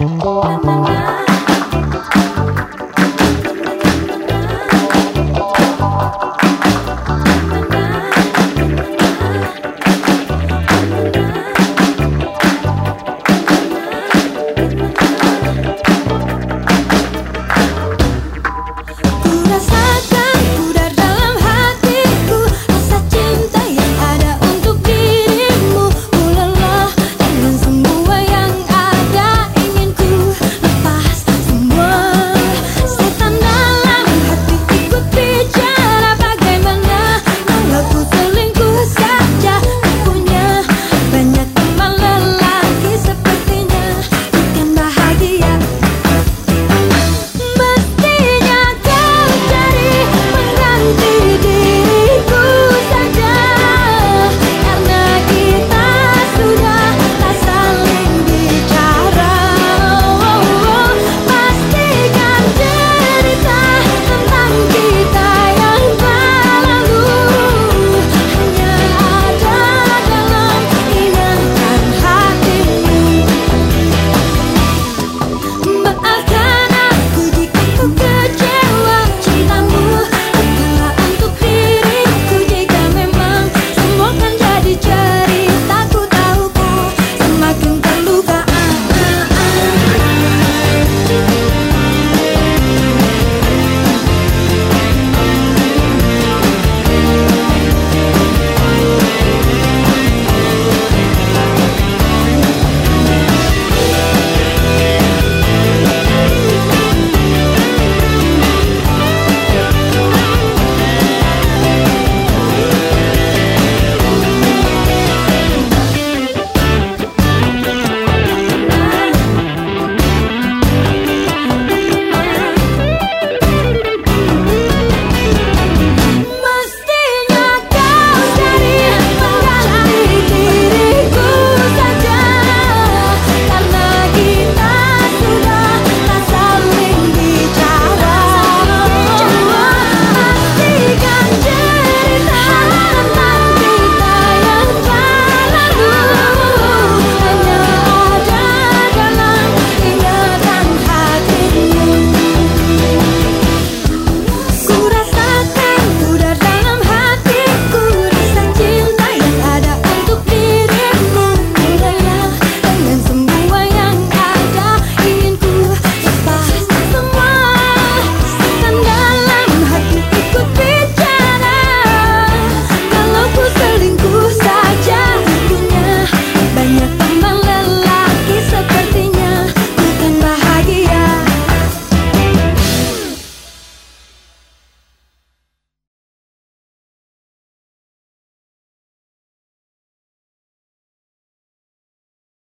Na, na, na.